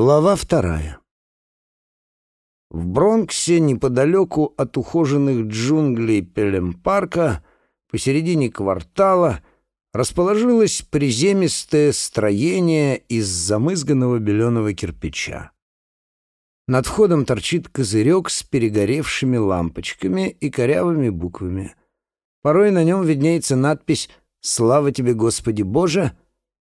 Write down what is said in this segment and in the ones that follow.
Глава вторая. В Бронксе, неподалеку от ухоженных джунглей Пелем-парка, посередине квартала, расположилось приземистое строение из замызганного беленого кирпича. Над входом торчит козырек с перегоревшими лампочками и корявыми буквами. Порой на нем виднеется надпись «Слава тебе, Господи Боже!»,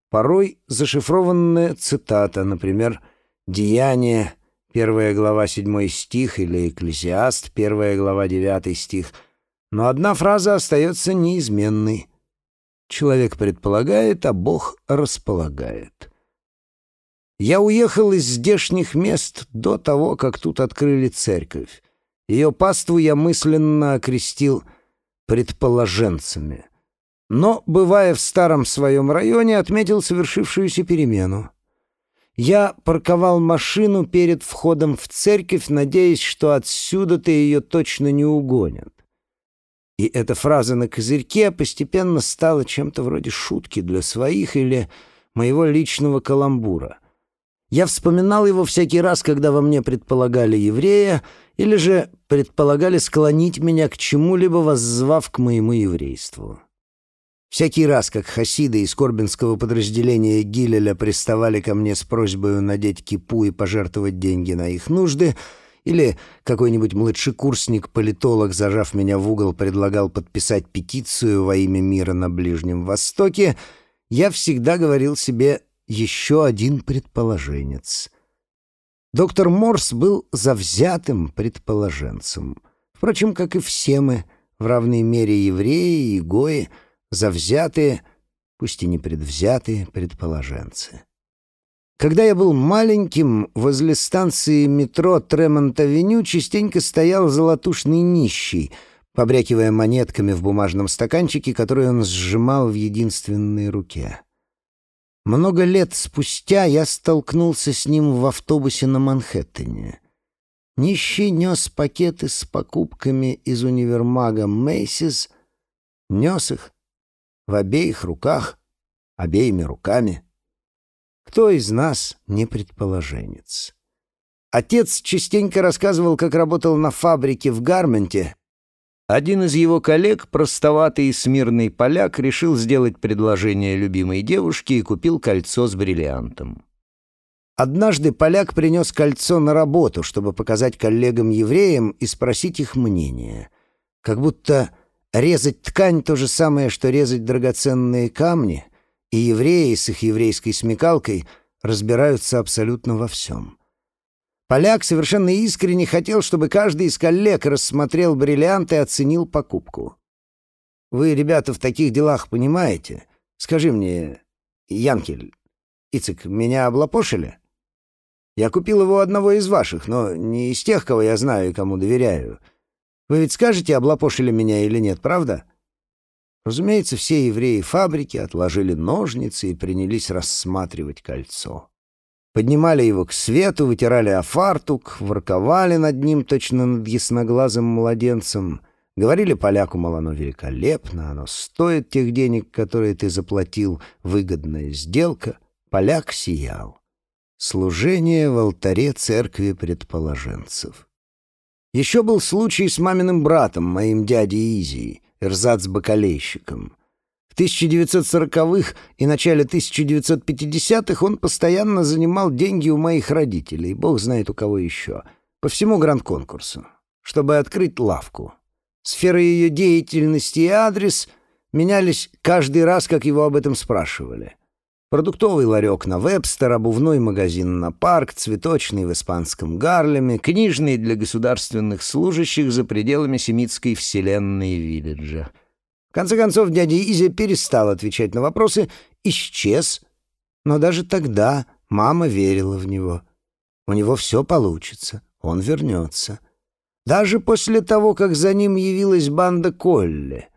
порой зашифрованная цитата, например, «Святой Деяние, первая глава, седьмой стих, или Экклесиаст, первая глава, девятый стих. Но одна фраза остается неизменной. Человек предполагает, а Бог располагает. Я уехал из здешних мест до того, как тут открыли церковь. Ее паству я мысленно окрестил предположенцами. Но, бывая в старом своем районе, отметил совершившуюся перемену. Я парковал машину перед входом в церковь, надеясь, что отсюда-то ее точно не угонят. И эта фраза на козырьке постепенно стала чем-то вроде шутки для своих или моего личного каламбура. Я вспоминал его всякий раз, когда во мне предполагали еврея, или же предполагали склонить меня к чему-либо, воззвав к моему еврейству. Всякий раз, как хасиды из корбинского подразделения Гилеля приставали ко мне с просьбой надеть кипу и пожертвовать деньги на их нужды, или какой-нибудь младшекурсник-политолог, зажав меня в угол, предлагал подписать петицию во имя мира на Ближнем Востоке, я всегда говорил себе «еще один предположенец». Доктор Морс был завзятым предположенцем. Впрочем, как и все мы, в равной мере евреи и гои — завзятые, пусть и непредвзятые предположенцы. Когда я был маленьким, возле станции метро Тремонт-авеню частенько стоял золотушный нищий, побрякивая монетками в бумажном стаканчике, который он сжимал в единственной руке. Много лет спустя я столкнулся с ним в автобусе на Манхэттене. Нищий нес пакеты с покупками из универмага Мейсис, нес их, в обеих руках, обеими руками. Кто из нас не предположенец? Отец частенько рассказывал, как работал на фабрике в Гарменте. Один из его коллег, простоватый и смирный поляк, решил сделать предложение любимой девушке и купил кольцо с бриллиантом. Однажды поляк принес кольцо на работу, чтобы показать коллегам-евреям и спросить их мнение. Как будто Резать ткань — то же самое, что резать драгоценные камни, и евреи с их еврейской смекалкой разбираются абсолютно во всем. Поляк совершенно искренне хотел, чтобы каждый из коллег рассмотрел бриллиант и оценил покупку. «Вы, ребята, в таких делах понимаете? Скажи мне, Янкель, Ицик, меня облапошили? Я купил его одного из ваших, но не из тех, кого я знаю и кому доверяю». Вы ведь скажете, облапошили меня или нет, правда?» Разумеется, все евреи фабрики отложили ножницы и принялись рассматривать кольцо. Поднимали его к свету, вытирали о фартук, ворковали над ним точно над ясноглазым младенцем. Говорили поляку, мол, оно великолепно, оно стоит тех денег, которые ты заплатил, выгодная сделка. Поляк сиял. Служение в алтаре церкви предположенцев. Еще был случай с маминым братом, моим дядей Изи, эрзац-бакалейщиком. В 1940-х и начале 1950-х он постоянно занимал деньги у моих родителей, бог знает у кого еще, по всему гранд-конкурсу, чтобы открыть лавку. Сфера ее деятельности и адрес менялись каждый раз, как его об этом спрашивали. Продуктовый ларек на Вебстер, обувной магазин на Парк, цветочный в испанском Гарлеме, книжный для государственных служащих за пределами семитской вселенной Виллиджа. В конце концов, дядя Изя перестал отвечать на вопросы, исчез. Но даже тогда мама верила в него. У него все получится, он вернется. Даже после того, как за ним явилась банда Колли.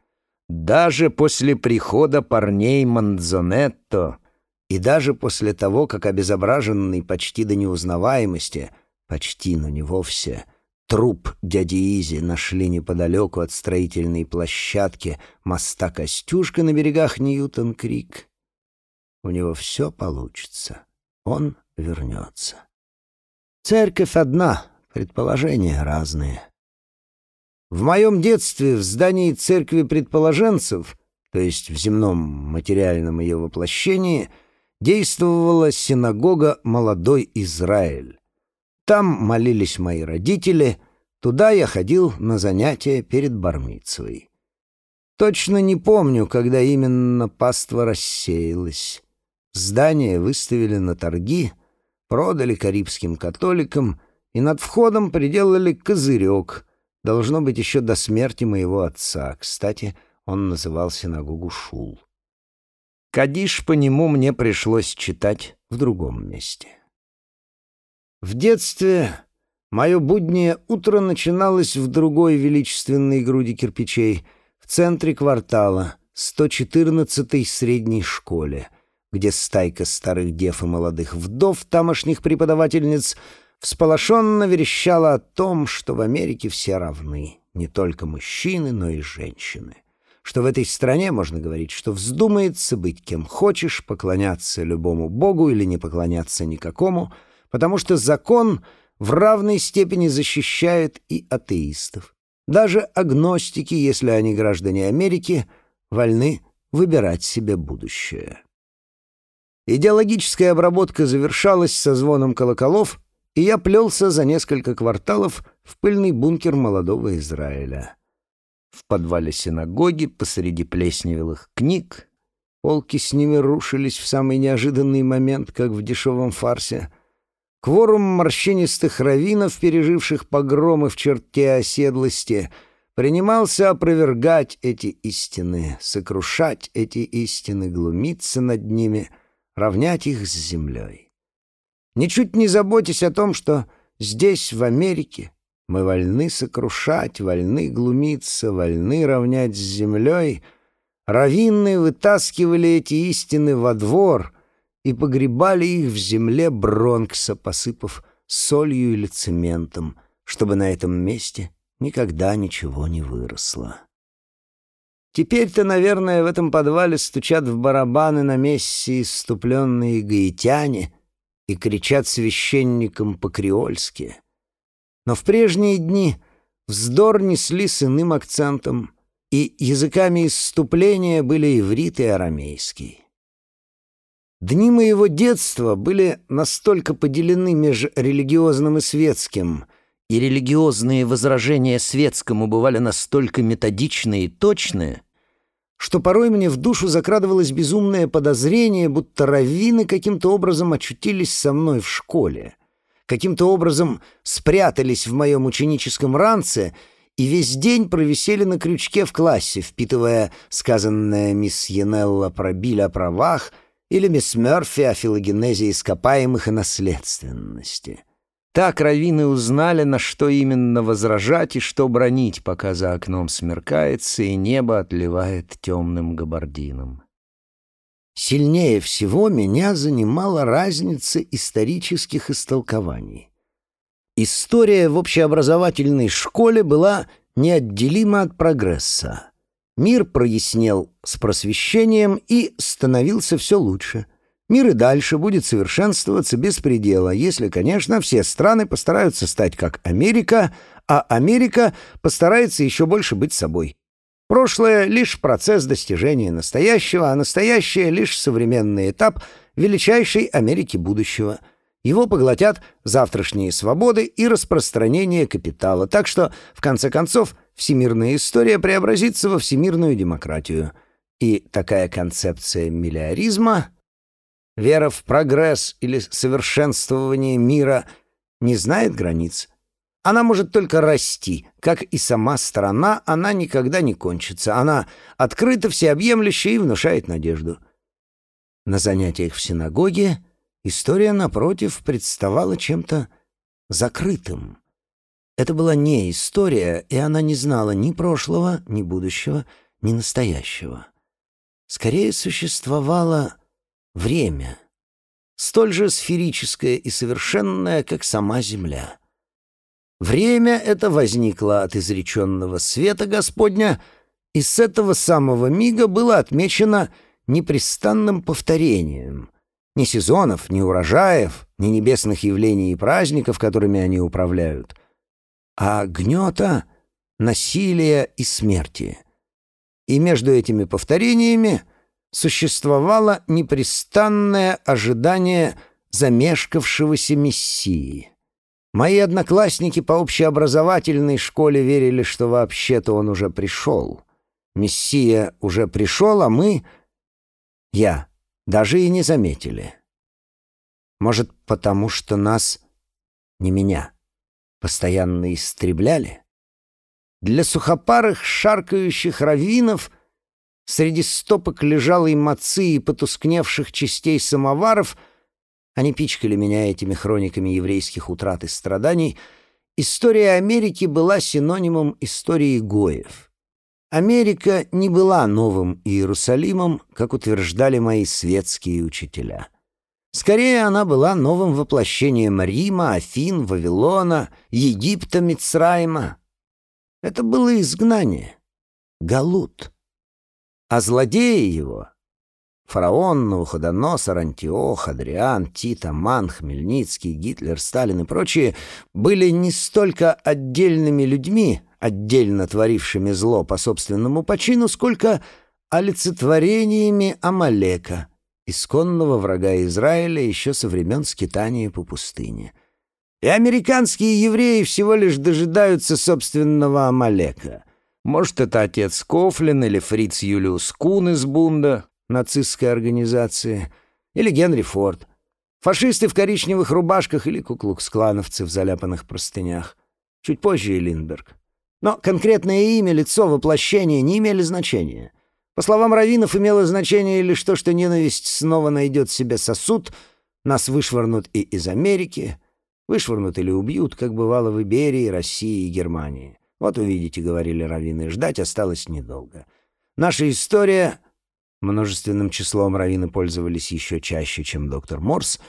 Даже после прихода парней Манзонетто — и даже после того, как обезображенный почти до неузнаваемости, почти, но не вовсе, труп дяди Изи нашли неподалеку от строительной площадки моста Костюшка на берегах Ньютон-Крик, у него все получится. Он вернется. Церковь одна, предположения разные. В моем детстве в здании церкви предположенцев, то есть в земном материальном ее воплощении, действовала синагога «Молодой Израиль». Там молились мои родители, туда я ходил на занятия перед Бармицевой. Точно не помню, когда именно паства рассеялась. Здание выставили на торги, продали карибским католикам и над входом приделали козырек, должно быть, еще до смерти моего отца. Кстати, он называл синагогу Шул. Кадиш по нему мне пришлось читать в другом месте. В детстве мое буднее утро начиналось в другой величественной груди кирпичей, в центре квартала, 114-й средней школе, где стайка старых дев и молодых вдов тамошних преподавательниц всполошенно верещала о том, что в Америке все равны, не только мужчины, но и женщины — что в этой стране можно говорить, что вздумается быть кем хочешь, поклоняться любому богу или не поклоняться никакому, потому что закон в равной степени защищает и атеистов. Даже агностики, если они граждане Америки, вольны выбирать себе будущее. Идеологическая обработка завершалась со звоном колоколов, и я плелся за несколько кварталов в пыльный бункер молодого Израиля. В подвале синагоги посреди плесневелых книг полки с ними рушились в самый неожиданный момент, как в дешевом фарсе. Кворум морщинистых раввинов, переживших погромы в черте оседлости, принимался опровергать эти истины, сокрушать эти истины, глумиться над ними, равнять их с землей. Ничуть не заботясь о том, что здесь, в Америке, мы вольны сокрушать, вольны глумиться, вольны равнять с землей. Равинны вытаскивали эти истины во двор и погребали их в земле Бронкса, посыпав солью или цементом, чтобы на этом месте никогда ничего не выросло. Теперь-то, наверное, в этом подвале стучат в барабаны на мессе иступленные гаитяне и кричат священникам по-креольски — но в прежние дни вздор несли с иным акцентом, и языками исступления были иврит и арамейский. Дни моего детства были настолько поделены между религиозным и светским, и религиозные возражения светскому бывали настолько методичные и точные, что порой мне в душу закрадывалось безумное подозрение, будто раввины каким-то образом очутились со мной в школе каким-то образом спрятались в моем ученическом ранце и весь день провисели на крючке в классе, впитывая сказанное мисс Янелла про Биль о правах или мисс Мерфи о филогенезе ископаемых и наследственности. Так раввины узнали, на что именно возражать и что бронить, пока за окном смеркается и небо отливает темным габардином. Сильнее всего меня занимала разница исторических истолкований. История в общеобразовательной школе была неотделима от прогресса. Мир прояснел с просвещением и становился все лучше. Мир и дальше будет совершенствоваться без предела, если, конечно, все страны постараются стать как Америка, а Америка постарается еще больше быть собой. Прошлое — лишь процесс достижения настоящего, а настоящее — лишь современный этап величайшей Америки будущего. Его поглотят завтрашние свободы и распространение капитала, так что, в конце концов, всемирная история преобразится во всемирную демократию. И такая концепция миллиаризма, вера в прогресс или совершенствование мира, не знает границ. Она может только расти. Как и сама страна, она никогда не кончится. Она открыта, всеобъемлющая и внушает надежду. На занятиях в синагоге история, напротив, представала чем-то закрытым. Это была не история, и она не знала ни прошлого, ни будущего, ни настоящего. Скорее существовало время, столь же сферическое и совершенное, как сама Земля. Время это возникло от изреченного света Господня, и с этого самого мига было отмечено непрестанным повторением. Ни сезонов, ни урожаев, ни небесных явлений и праздников, которыми они управляют, а гнета, насилия и смерти. И между этими повторениями существовало непрестанное ожидание замешкавшегося мессии. Мои одноклассники по общеобразовательной школе верили, что вообще-то он уже пришел. Мессия уже пришел, а мы... Я даже и не заметили. Может, потому что нас, не меня, постоянно истребляли? Для сухопарых шаркающих раввинов среди стопок лежалой мацы и потускневших частей самоваров — они пичкали меня этими хрониками еврейских утрат и страданий. История Америки была синонимом истории Гоев. Америка не была новым Иерусалимом, как утверждали мои светские учителя. Скорее, она была новым воплощением Рима, Афин, Вавилона, Египта, Мицраима. Это было изгнание, Галут. А злодеи его Фараон, Навуходоносор, Антиох, Адриан, Тит, Аман, Хмельницкий, Гитлер, Сталин и прочие были не столько отдельными людьми, отдельно творившими зло по собственному почину, сколько олицетворениями Амалека, исконного врага Израиля еще со времен скитания по пустыне. И американские евреи всего лишь дожидаются собственного Амалека. Может, это отец Кофлин или Фриц Юлиус Кун из Бунда, нацистской организации, или Генри Форд, фашисты в коричневых рубашках или куклукс-клановцы в заляпанных простынях. Чуть позже и Линдберг. Но конкретное имя, лицо, воплощение не имели значения. По словам раввинов, имело значение лишь то, что ненависть снова найдет себе сосуд, нас вышвырнут и из Америки, вышвырнут или убьют, как бывало в Иберии, России и Германии. Вот увидите, говорили раввины, ждать осталось недолго. Наша история множественным числом раввины пользовались еще чаще, чем доктор Морс,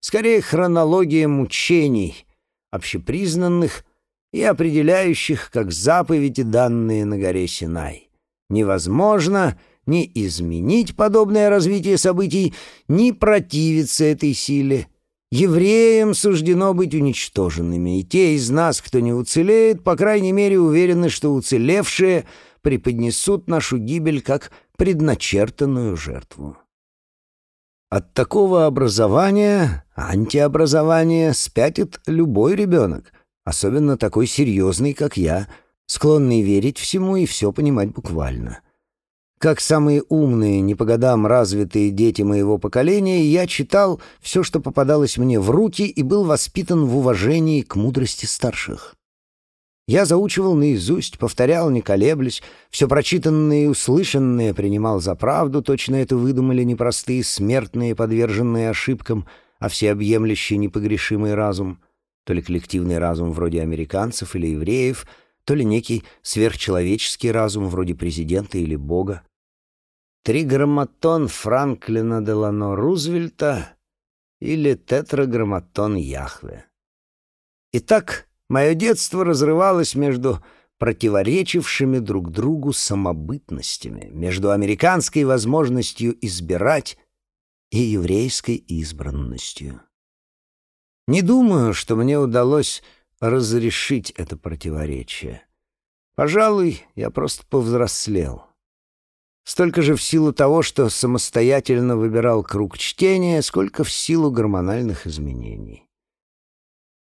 скорее хронология мучений, общепризнанных и определяющих как заповеди, данные на горе Синай. Невозможно ни изменить подобное развитие событий, ни противиться этой силе. Евреям суждено быть уничтоженными, и те из нас, кто не уцелеет, по крайней мере уверены, что уцелевшие преподнесут нашу гибель как предначертанную жертву. От такого образования, антиобразования, спятит любой ребенок, особенно такой серьезный, как я, склонный верить всему и все понимать буквально. Как самые умные, не по годам развитые дети моего поколения, я читал все, что попадалось мне в руки, и был воспитан в уважении к мудрости старших. Я заучивал наизусть, повторял, не колеблясь, все прочитанное и услышанное принимал за правду, точно это выдумали непростые смертные, подверженные ошибкам, а всеобъемлющий непогрешимый разум, то ли коллективный разум вроде американцев или евреев, то ли некий сверхчеловеческий разум вроде президента или бога. Триграмматон Франклина Делано Рузвельта или тетраграмматон Яхве. Итак, Мое детство разрывалось между противоречившими друг другу самобытностями, между американской возможностью избирать и еврейской избранностью. Не думаю, что мне удалось разрешить это противоречие. Пожалуй, я просто повзрослел. Столько же в силу того, что самостоятельно выбирал круг чтения, сколько в силу гормональных изменений.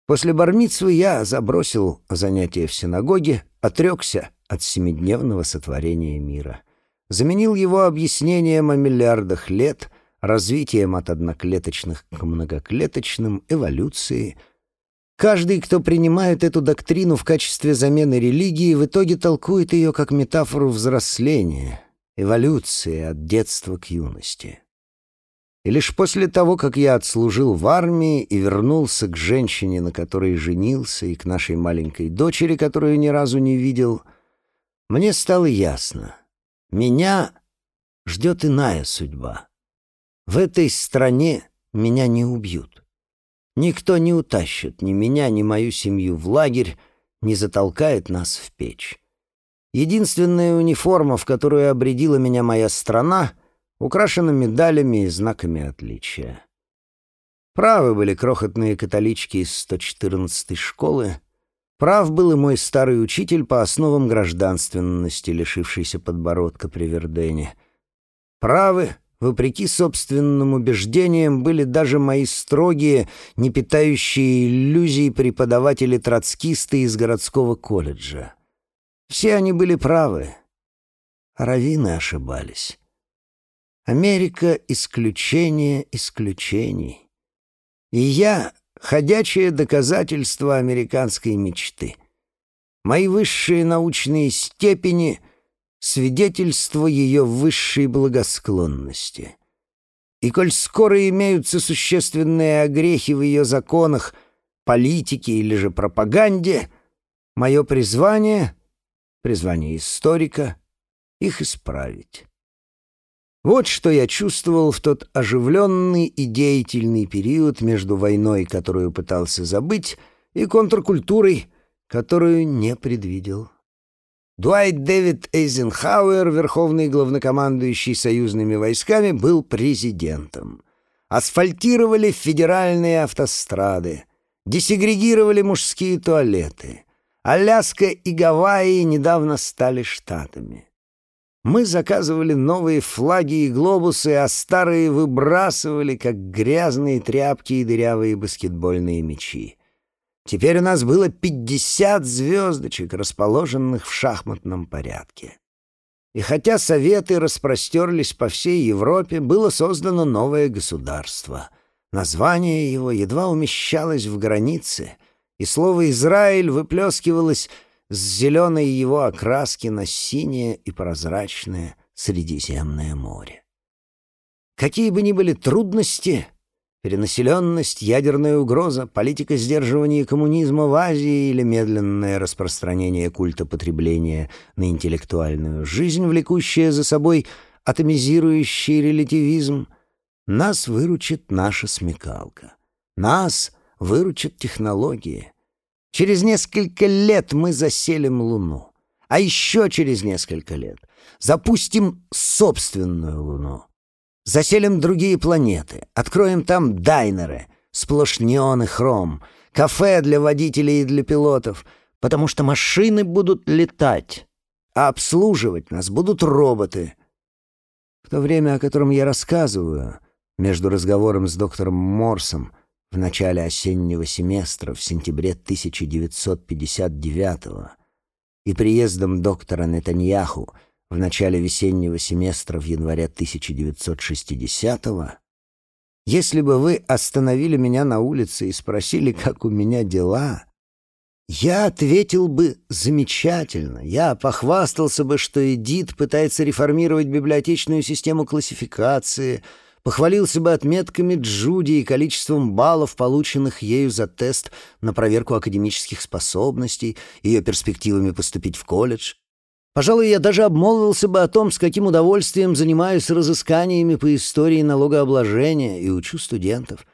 После бармицвы я забросил занятия в синагоге, отрекся от семидневного сотворения мира. Заменил его объяснением о миллиардах лет, развитием от одноклеточных к многоклеточным, эволюции. Каждый, кто принимает эту доктрину в качестве замены религии, в итоге толкует ее как метафору взросления, эволюции от детства к юности. И лишь после того, как я отслужил в армии и вернулся к женщине, на которой женился, и к нашей маленькой дочери, которую ни разу не видел, мне стало ясно. Меня ждет иная судьба. В этой стране меня не убьют. Никто не утащит ни меня, ни мою семью в лагерь, не затолкает нас в печь. Единственная униформа, в которую обредила меня моя страна — украшена медалями и знаками отличия. Правы были крохотные католички из 114-й школы. Прав был и мой старый учитель по основам гражданственности, лишившийся подбородка при Вердене. Правы Вопреки собственным убеждениям были даже мои строгие, не питающие иллюзий преподаватели-троцкисты из городского колледжа. Все они были правы, а раввины ошибались. Америка — исключение исключений. И я — ходячее доказательство американской мечты. Мои высшие научные степени — свидетельство ее высшей благосклонности. И коль скоро имеются существенные огрехи в ее законах, политике или же пропаганде, мое призвание, призвание историка, их исправить. Вот что я чувствовал в тот оживленный и деятельный период между войной, которую пытался забыть, и контркультурой, которую не предвидел. Дуайт Дэвид Эйзенхауэр, верховный главнокомандующий союзными войсками, был президентом. Асфальтировали федеральные автострады, десегрегировали мужские туалеты. Аляска и Гавайи недавно стали штатами. Мы заказывали новые флаги и глобусы, а старые выбрасывали, как грязные тряпки и дырявые баскетбольные мячи. Теперь у нас было пятьдесят звездочек, расположенных в шахматном порядке. И хотя советы распростерлись по всей Европе, было создано новое государство. Название его едва умещалось в границе, и слово «Израиль» выплескивалось с зеленой его окраски на синее и прозрачное Средиземное море. Какие бы ни были трудности, Перенаселенность, ядерная угроза, политика сдерживания коммунизма в Азии или медленное распространение культа потребления на интеллектуальную жизнь, влекущая за собой атомизирующий релятивизм, нас выручит наша смекалка. Нас выручат технологии. Через несколько лет мы заселим Луну. А еще через несколько лет запустим собственную Луну. Заселим другие планеты, откроем там дайнеры, сплошь неон и хром, кафе для водителей и для пилотов, потому что машины будут летать, а обслуживать нас будут роботы. В то время, о котором я рассказываю, между разговором с доктором Морсом в начале осеннего семестра в сентябре 1959 и приездом доктора Нетаньяху в начале весеннего семестра в январе 1960-го, если бы вы остановили меня на улице и спросили, как у меня дела, я ответил бы замечательно. Я похвастался бы, что Эдит пытается реформировать библиотечную систему классификации, похвалился бы отметками Джуди и количеством баллов, полученных ею за тест на проверку академических способностей, ее перспективами поступить в колледж. Пожалуй, я даже обмолвился бы о том, с каким удовольствием занимаюсь разысканиями по истории налогообложения и учу студентов.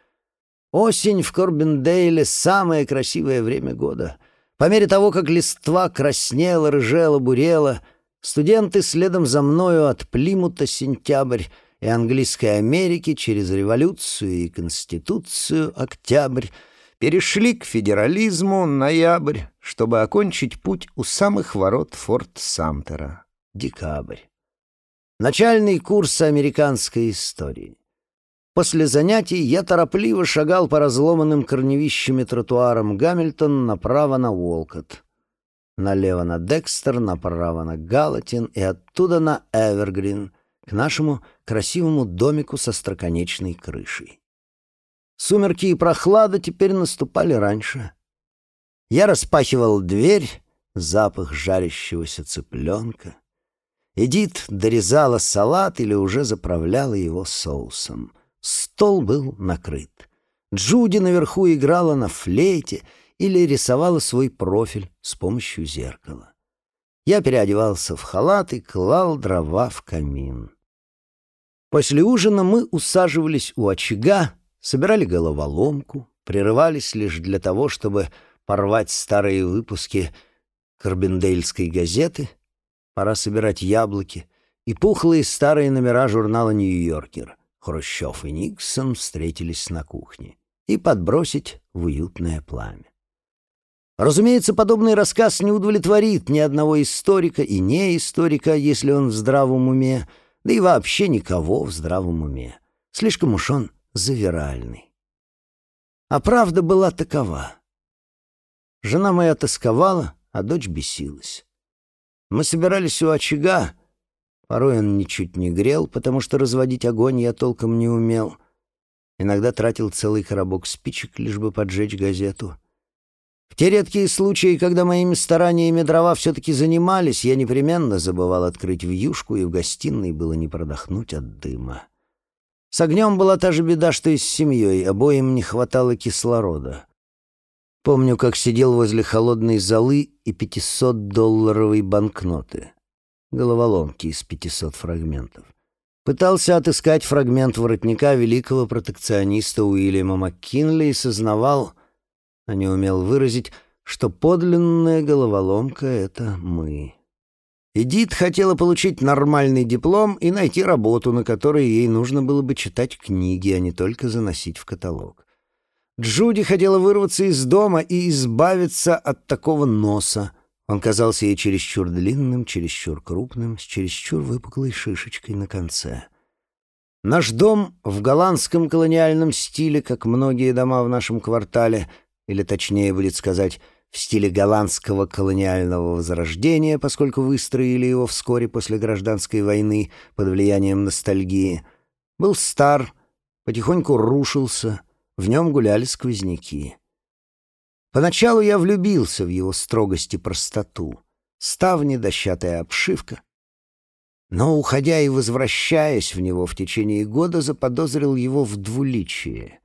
Осень в Корбендейле — самое красивое время года. По мере того, как листва краснела, рыжела, бурела, студенты следом за мною от Плимута сентябрь и английской Америки через революцию и конституцию октябрь перешли к федерализму ноябрь, чтобы окончить путь у самых ворот Форт Самтера декабрь. Начальный курс американской истории. После занятий я торопливо шагал по разломанным корневищами тротуарам Гамильтон направо на Уолкот, налево на Декстер, направо на Галатин и оттуда на Эвергрин, к нашему красивому домику со строконечной крышей. Сумерки и прохлада теперь наступали раньше. Я распахивал дверь, запах жарящегося цыпленка. Эдит дорезала салат или уже заправляла его соусом. Стол был накрыт. Джуди наверху играла на флейте или рисовала свой профиль с помощью зеркала. Я переодевался в халат и клал дрова в камин. После ужина мы усаживались у очага, собирали головоломку, прерывались лишь для того, чтобы порвать старые выпуски Карбендейльской газеты, пора собирать яблоки, и пухлые старые номера журнала «Нью-Йоркер». Хрущев и Никсон встретились на кухне. и подбросить в уютное пламя. Разумеется, подобный рассказ не удовлетворит ни одного историка и не историка, если он в здравом уме, да и вообще никого в здравом уме. Слишком уж он завиральный. А правда была такова. Жена моя тосковала, а дочь бесилась. Мы собирались у очага. Порой он ничуть не грел, потому что разводить огонь я толком не умел. Иногда тратил целый коробок спичек, лишь бы поджечь газету. В те редкие случаи, когда моими стараниями дрова все-таки занимались, я непременно забывал открыть вьюшку, и в гостиной было не продохнуть от дыма. С огнем была та же беда, что и с семьей, обоим не хватало кислорода. Помню, как сидел возле холодной золы и 500-долларовой банкноты. Головоломки из 500 фрагментов. Пытался отыскать фрагмент воротника великого протекциониста Уильяма МакКинли и сознавал, а не умел выразить, что подлинная головоломка — это мы. Эдит хотела получить нормальный диплом и найти работу, на которой ей нужно было бы читать книги, а не только заносить в каталог. Джуди хотела вырваться из дома и избавиться от такого носа. Он казался ей чересчур длинным, чересчур крупным, с чересчур выпуклой шишечкой на конце. Наш дом в голландском колониальном стиле, как многие дома в нашем квартале, или точнее будет сказать, в стиле голландского колониального возрождения, поскольку выстроили его вскоре после гражданской войны под влиянием ностальгии, был стар, потихоньку рушился — в нем гуляли сквозняки. Поначалу я влюбился в его строгость и простоту. Ставни, дощатая обшивка. Но, уходя и возвращаясь в него в течение года, заподозрил его в двуличие.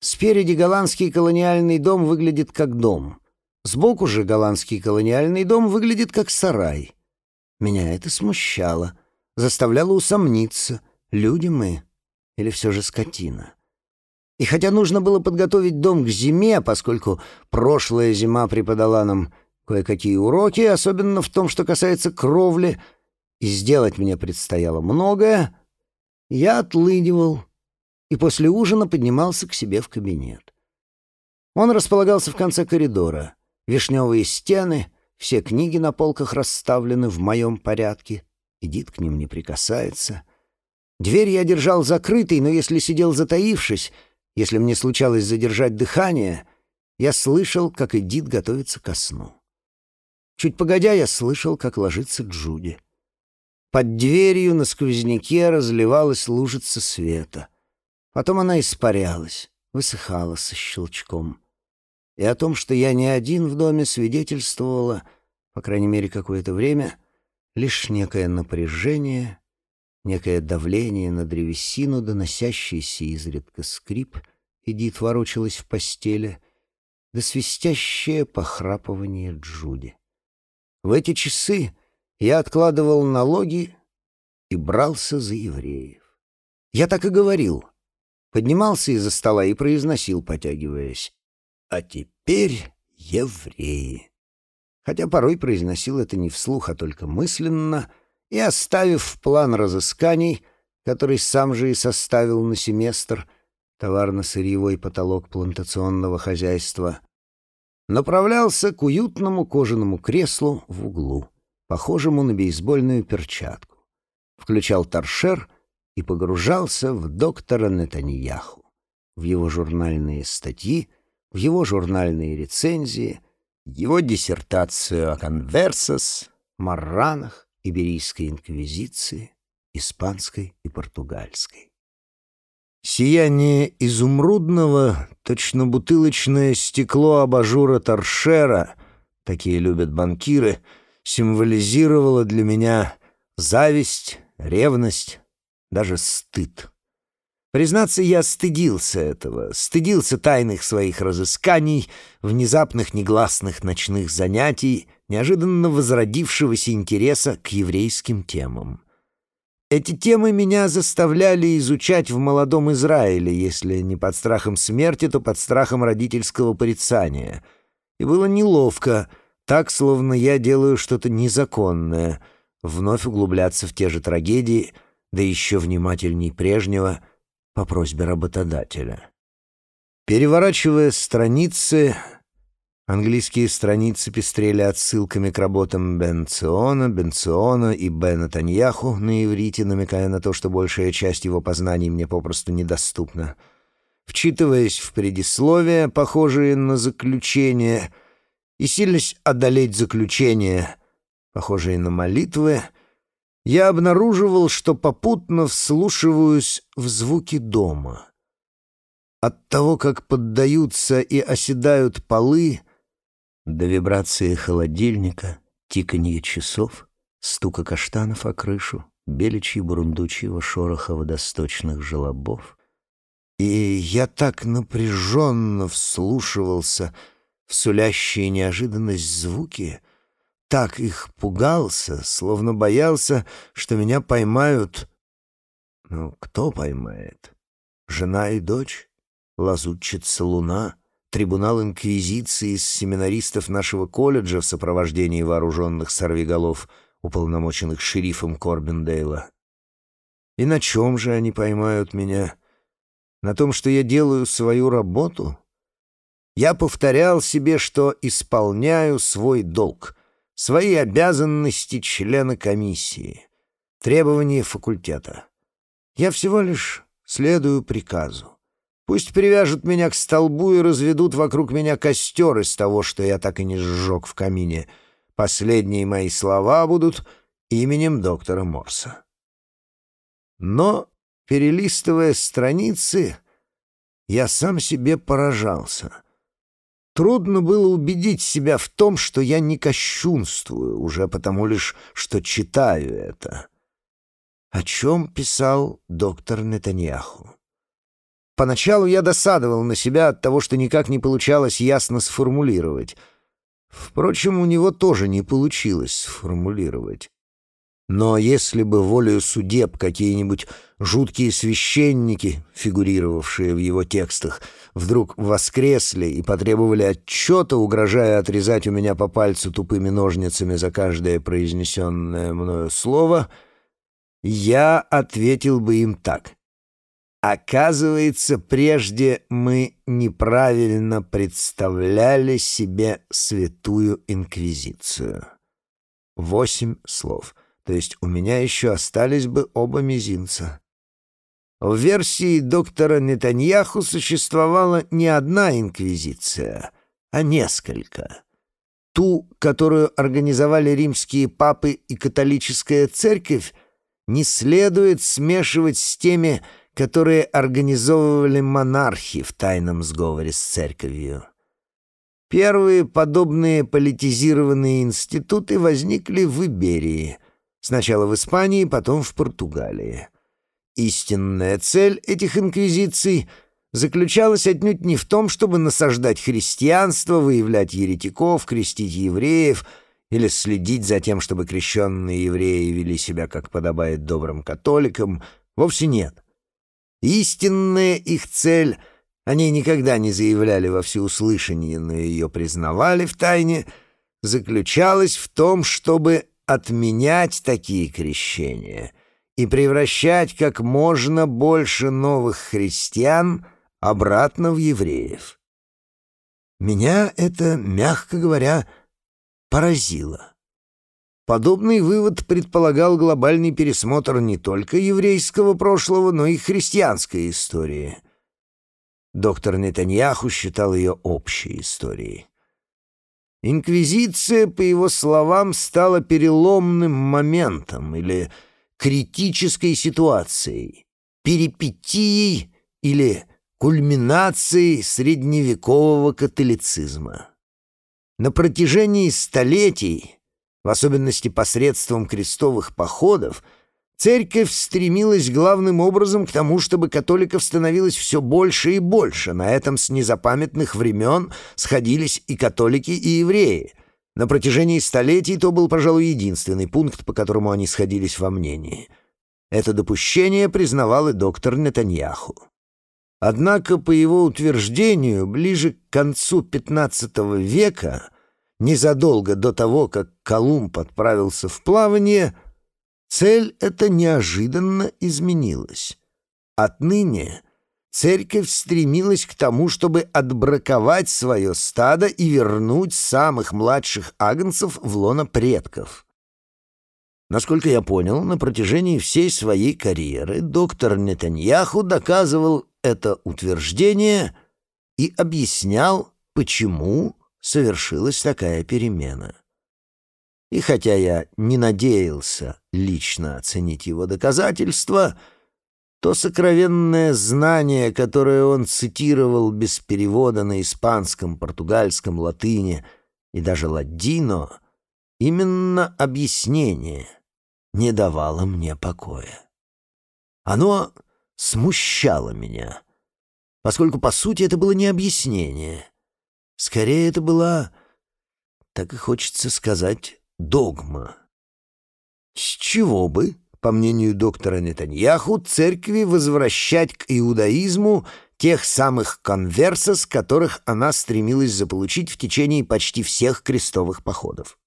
Спереди голландский колониальный дом выглядит как дом. Сбоку же голландский колониальный дом выглядит как сарай. Меня это смущало, заставляло усомниться, люди мы или все же скотина. И хотя нужно было подготовить дом к зиме, поскольку прошлая зима преподала нам кое-какие уроки, особенно в том, что касается кровли, и сделать мне предстояло многое, я отлынивал и после ужина поднимался к себе в кабинет. Он располагался в конце коридора. Вишневые стены, все книги на полках расставлены в моем порядке. Эдит к ним не прикасается. Дверь я держал закрытой, но если сидел затаившись — если мне случалось задержать дыхание, я слышал, как Эдит готовится ко сну. Чуть погодя, я слышал, как ложится Джуди. Под дверью на сквозняке разливалась лужица света. Потом она испарялась, высыхала со щелчком. И о том, что я не один в доме, свидетельствовало, по крайней мере, какое-то время, лишь некое напряжение некое давление на древесину, доносящийся изредка скрип, Эдит ворочалась в постели, да свистящее похрапывание Джуди. В эти часы я откладывал налоги и брался за евреев. Я так и говорил. Поднимался из-за стола и произносил, потягиваясь. «А теперь евреи». Хотя порой произносил это не вслух, а только мысленно — и, оставив план разысканий, который сам же и составил на семестр, товарно-сырьевой потолок плантационного хозяйства, направлялся к уютному кожаному креслу в углу, похожему на бейсбольную перчатку, включал торшер и погружался в доктора Нетаньяху, в его журнальные статьи, в его журнальные рецензии, его диссертацию о конверсос, марранах, Иберийской инквизиции, испанской и португальской. Сияние изумрудного, точно бутылочное стекло абажура торшера, такие любят банкиры, символизировало для меня зависть, ревность, даже стыд. Признаться, я стыдился этого, стыдился тайных своих разысканий, внезапных негласных ночных занятий, неожиданно возродившегося интереса к еврейским темам. Эти темы меня заставляли изучать в молодом Израиле, если не под страхом смерти, то под страхом родительского порицания. И было неловко, так, словно я делаю что-то незаконное, вновь углубляться в те же трагедии, да еще внимательней прежнего — по просьбе работодателя. Переворачивая страницы, английские страницы пестрели отсылками к работам Бенциона, Бенциона и Бена Таньяху на иврите, намекая на то, что большая часть его познаний мне попросту недоступна. Вчитываясь в предисловия, похожие на заключение, и силясь одолеть заключение, похожие на молитвы, я обнаруживал, что попутно вслушиваюсь в звуки дома — от того, как поддаются и оседают полы, до вибрации холодильника, тиканье часов, стука каштанов о крышу, беличьи бурундучьего шороха водосточных желобов. И я так напряженно вслушивался в сулящие неожиданность звуки, так их пугался, словно боялся, что меня поймают... Ну, кто поймает? Жена и дочь? лазутчица Луна, трибунал Инквизиции из семинаристов нашего колледжа в сопровождении вооруженных сорвиголов, уполномоченных шерифом Корбендейла. И на чем же они поймают меня? На том, что я делаю свою работу? Я повторял себе, что исполняю свой долг, свои обязанности члена комиссии, требования факультета. Я всего лишь следую приказу. Пусть привяжут меня к столбу и разведут вокруг меня костер из того, что я так и не сжег в камине. Последние мои слова будут именем доктора Морса. Но, перелистывая страницы, я сам себе поражался. Трудно было убедить себя в том, что я не кощунствую, уже потому лишь, что читаю это. О чем писал доктор Нетаньяху? Поначалу я досадовал на себя от того, что никак не получалось ясно сформулировать. Впрочем, у него тоже не получилось сформулировать. Но если бы волею судеб какие-нибудь жуткие священники, фигурировавшие в его текстах, вдруг воскресли и потребовали отчета, угрожая отрезать у меня по пальцу тупыми ножницами за каждое произнесенное мною слово, я ответил бы им так. Оказывается, прежде мы неправильно представляли себе святую инквизицию. Восемь слов. То есть у меня еще остались бы оба мизинца. В версии доктора Нетаньяху существовала не одна инквизиция, а несколько. Ту, которую организовали римские папы и католическая церковь, не следует смешивать с теми, которые организовывали монархи в тайном сговоре с церковью. Первые подобные политизированные институты возникли в Иберии, сначала в Испании, потом в Португалии. Истинная цель этих инквизиций заключалась отнюдь не в том, чтобы насаждать христианство, выявлять еретиков, крестить евреев или следить за тем, чтобы крещенные евреи вели себя, как подобает добрым католикам, вовсе нет — Истинная их цель, они никогда не заявляли во всеуслышание, но ее признавали в тайне, заключалась в том, чтобы отменять такие крещения и превращать как можно больше новых христиан обратно в евреев. Меня это, мягко говоря, поразило. Подобный вывод предполагал глобальный пересмотр не только еврейского прошлого, но и христианской истории. Доктор Нетаньяху считал ее общей историей. Инквизиция, по его словам, стала переломным моментом или критической ситуацией, перипетией или кульминацией средневекового католицизма. На протяжении столетий в особенности посредством крестовых походов, церковь стремилась главным образом к тому, чтобы католиков становилось все больше и больше. На этом с незапамятных времен сходились и католики, и евреи. На протяжении столетий то был, пожалуй, единственный пункт, по которому они сходились во мнении. Это допущение признавал и доктор Нетаньяху. Однако, по его утверждению, ближе к концу XV века – незадолго до того, как Колумб отправился в плавание, цель эта неожиданно изменилась. Отныне церковь стремилась к тому, чтобы отбраковать свое стадо и вернуть самых младших агнцев в лоно предков. Насколько я понял, на протяжении всей своей карьеры доктор Нетаньяху доказывал это утверждение и объяснял, почему совершилась такая перемена. И хотя я не надеялся лично оценить его доказательства, то сокровенное знание, которое он цитировал без перевода на испанском, португальском, латыни и даже ладино, именно объяснение не давало мне покоя. Оно смущало меня, поскольку, по сути, это было не объяснение. Скорее, это была, так и хочется сказать, догма. С чего бы, по мнению доктора Нетаньяху, церкви возвращать к иудаизму тех самых конверсос, которых она стремилась заполучить в течение почти всех крестовых походов?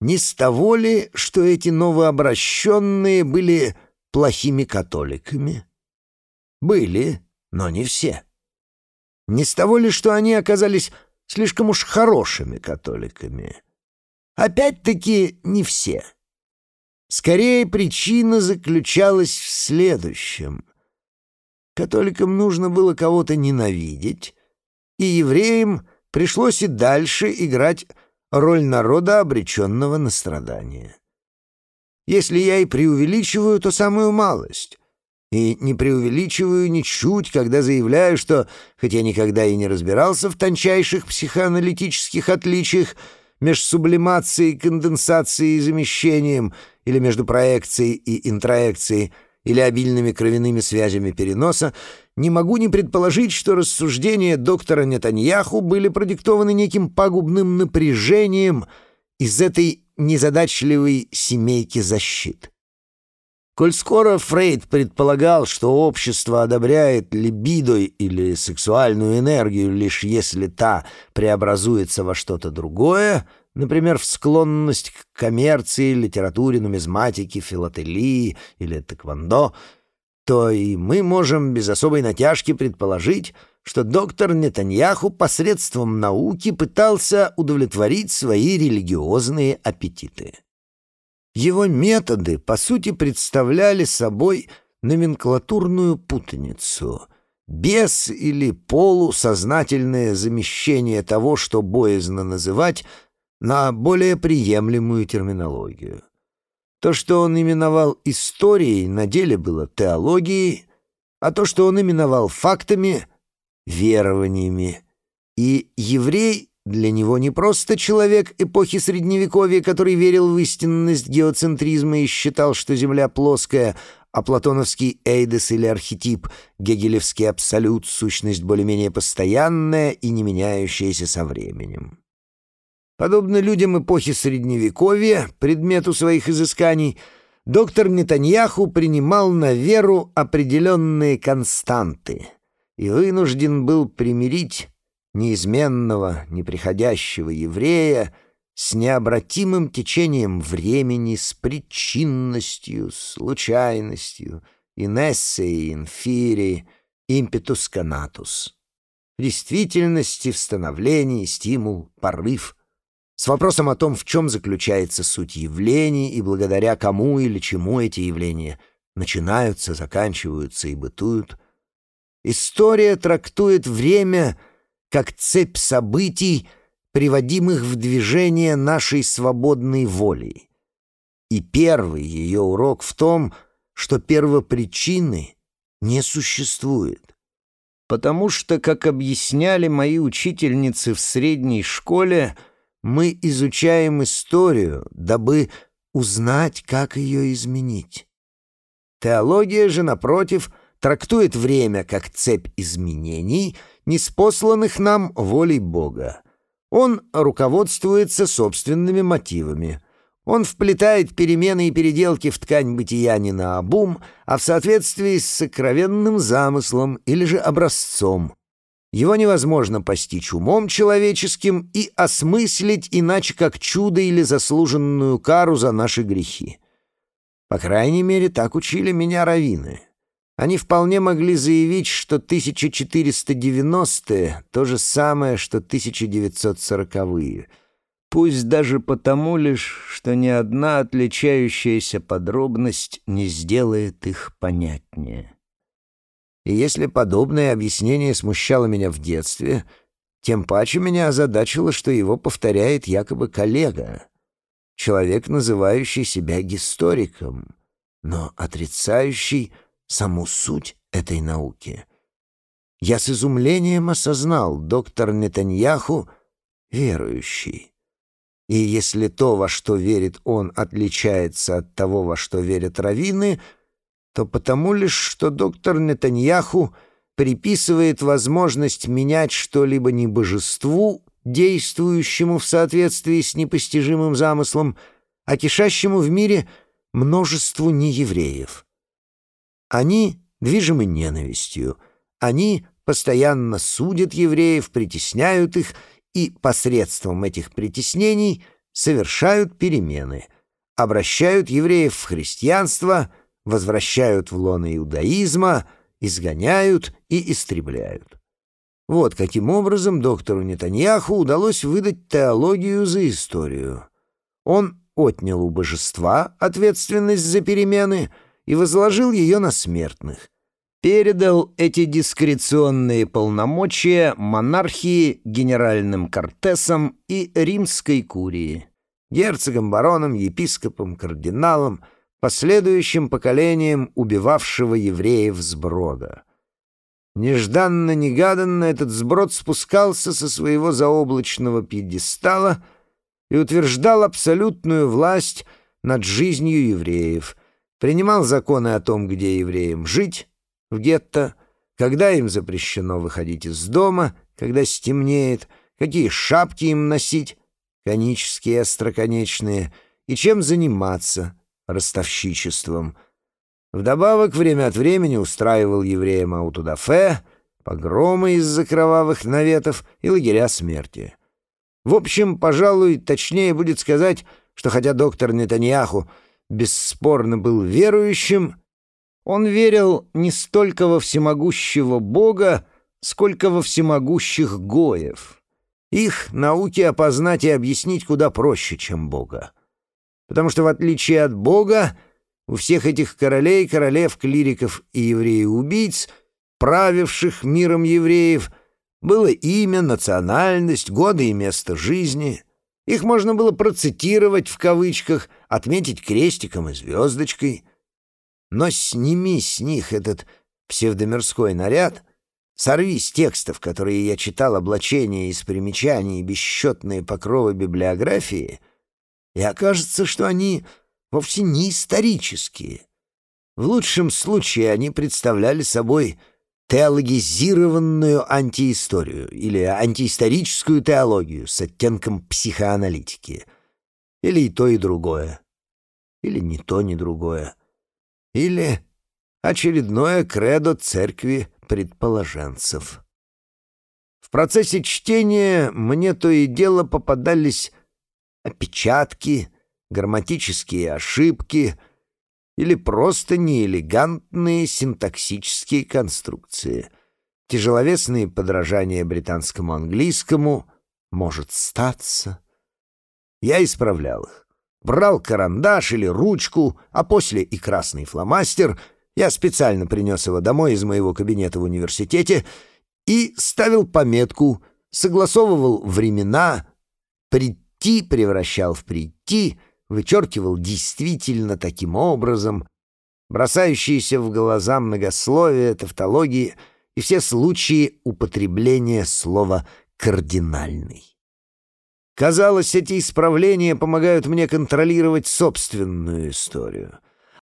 Не с того ли, что эти новообращенные были плохими католиками? Были, но не все. Не с того ли, что они оказались слишком уж хорошими католиками? Опять-таки не все. Скорее, причина заключалась в следующем. Католикам нужно было кого-то ненавидеть, и евреям пришлось и дальше играть роль народа, обреченного на страдания. Если я и преувеличиваю, то самую малость. И не преувеличиваю ничуть, когда заявляю, что, хотя никогда и не разбирался в тончайших психоаналитических отличиях между сублимацией, конденсацией и замещением, или между проекцией и интроекцией, или обильными кровяными связями переноса, не могу не предположить, что рассуждения доктора Нетаньяху были продиктованы неким пагубным напряжением из этой незадачливой семейки защит. Коль скоро Фрейд предполагал, что общество одобряет либидо или сексуальную энергию лишь если та преобразуется во что-то другое, например, в склонность к коммерции, литературе, нумизматике, филателии или тэквондо, то и мы можем без особой натяжки предположить, что доктор Нетаньяху посредством науки пытался удовлетворить свои религиозные аппетиты. Его методы, по сути, представляли собой номенклатурную путаницу, без или полусознательное замещение того, что боязно называть, на более приемлемую терминологию. То, что он именовал историей, на деле было теологией, а то, что он именовал фактами — верованиями. И еврей для него не просто человек эпохи Средневековья, который верил в истинность геоцентризма и считал, что Земля плоская, а платоновский эйдес или архетип, гегелевский абсолют, сущность более-менее постоянная и не меняющаяся со временем. Подобно людям эпохи Средневековья, предмету своих изысканий, доктор Нетаньяху принимал на веру определенные константы и вынужден был примирить неизменного, неприходящего еврея с необратимым течением времени, с причинностью, случайностью, инессией, инфири, импетус канатус. Действительности в становлении, стимул, порыв. С вопросом о том, в чем заключается суть явлений и благодаря кому или чему эти явления начинаются, заканчиваются и бытуют. История трактует время — как цепь событий, приводимых в движение нашей свободной волей. И первый ее урок в том, что первопричины не существует. Потому что, как объясняли мои учительницы в средней школе, мы изучаем историю, дабы узнать, как ее изменить. Теология же, напротив, трактует время как цепь изменений — неспосланных нам волей Бога. Он руководствуется собственными мотивами. Он вплетает перемены и переделки в ткань бытия не на обум, а в соответствии с сокровенным замыслом или же образцом. Его невозможно постичь умом человеческим и осмыслить иначе как чудо или заслуженную кару за наши грехи. По крайней мере, так учили меня раввины. Они вполне могли заявить, что 1490-е — то же самое, что 1940-е. Пусть даже потому лишь, что ни одна отличающаяся подробность не сделает их понятнее. И если подобное объяснение смущало меня в детстве, тем паче меня озадачило, что его повторяет якобы коллега, человек, называющий себя историком, но отрицающий саму суть этой науки. Я с изумлением осознал, доктор Нетаньяху — верующий. И если то, во что верит он, отличается от того, во что верят раввины, то потому лишь, что доктор Нетаньяху приписывает возможность менять что-либо не божеству, действующему в соответствии с непостижимым замыслом, а кишащему в мире множеству неевреев. Они движимы ненавистью. Они постоянно судят евреев, притесняют их и посредством этих притеснений совершают перемены, обращают евреев в христианство, возвращают в лоно иудаизма, изгоняют и истребляют. Вот каким образом доктору Нетаньяху удалось выдать теологию за историю. Он отнял у божества ответственность за перемены — и возложил ее на смертных. Передал эти дискреционные полномочия монархии, генеральным кортесам и римской курии, герцогам, баронам, епископам, кардиналам, последующим поколениям убивавшего евреев сброда. Нежданно-негаданно этот сброд спускался со своего заоблачного пьедестала и утверждал абсолютную власть над жизнью евреев, принимал законы о том, где евреям жить, в гетто, когда им запрещено выходить из дома, когда стемнеет, какие шапки им носить, конические остроконечные, и чем заниматься, ростовщичеством. Вдобавок, время от времени устраивал евреям аутодафе, погромы из-за кровавых наветов и лагеря смерти. В общем, пожалуй, точнее будет сказать, что хотя доктор Нетаньяху бесспорно был верующим, он верил не столько во всемогущего Бога, сколько во всемогущих Гоев. Их науки опознать и объяснить куда проще, чем Бога. Потому что, в отличие от Бога, у всех этих королей, королев, клириков и евреев-убийц, правивших миром евреев, было имя, национальность, годы и место жизни — их можно было процитировать в кавычках, отметить крестиком и звездочкой. Но сними с них этот псевдомирской наряд, сорви с текстов, которые я читал, облачения из примечаний и бесчетные покровы библиографии, и окажется, что они вовсе не исторические. В лучшем случае они представляли собой теологизированную антиисторию или антиисторическую теологию с оттенком психоаналитики. Или и то, и другое. Или не то, ни другое. Или очередное кредо церкви предположенцев. В процессе чтения мне то и дело попадались опечатки, грамматические ошибки — или просто неэлегантные синтаксические конструкции, тяжеловесные подражания британскому английскому, может статься. Я исправлял их. Брал карандаш или ручку, а после и красный фломастер. Я специально принес его домой из моего кабинета в университете и ставил пометку, согласовывал времена, «прийти» превращал в «прийти», вычеркивал действительно таким образом, бросающиеся в глаза многословия, тавтологии и все случаи употребления слова «кардинальный». Казалось, эти исправления помогают мне контролировать собственную историю.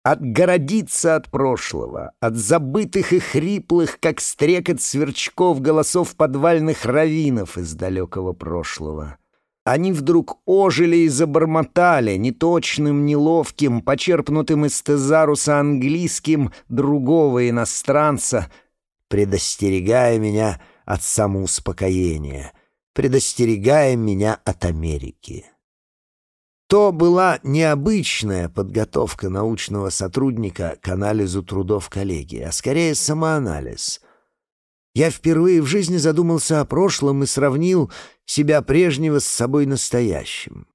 Отгородиться от прошлого, от забытых и хриплых, как стрекот сверчков голосов подвальных раввинов из далекого прошлого. Они вдруг ожили и забормотали, неточным, неловким, почерпнутым из тезаруса английским другого иностранца, предостерегая меня от самоуспокоения, предостерегая меня от Америки. То была необычная подготовка научного сотрудника к анализу трудов коллеги, а скорее самоанализ. Я впервые в жизни задумался о прошлом и сравнил себя прежнего с собой настоящим.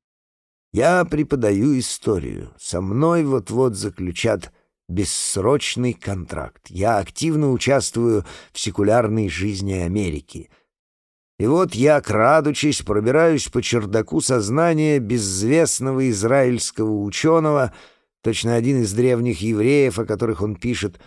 Я преподаю историю. Со мной вот-вот заключат бессрочный контракт. Я активно участвую в секулярной жизни Америки — и вот я, крадучись, пробираюсь по чердаку сознания безвестного израильского ученого, точно один из древних евреев, о которых он пишет,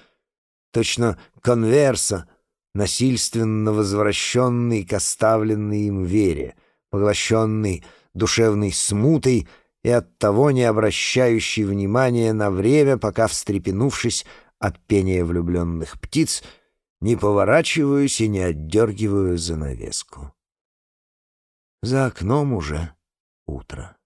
точно конверса, насильственно возвращенный к оставленной им вере, поглощенный душевной смутой и оттого не обращающий внимания на время, пока, встрепенувшись от пения влюбленных птиц, не поворачиваюсь и не отдергиваю занавеску. За окном уже утро.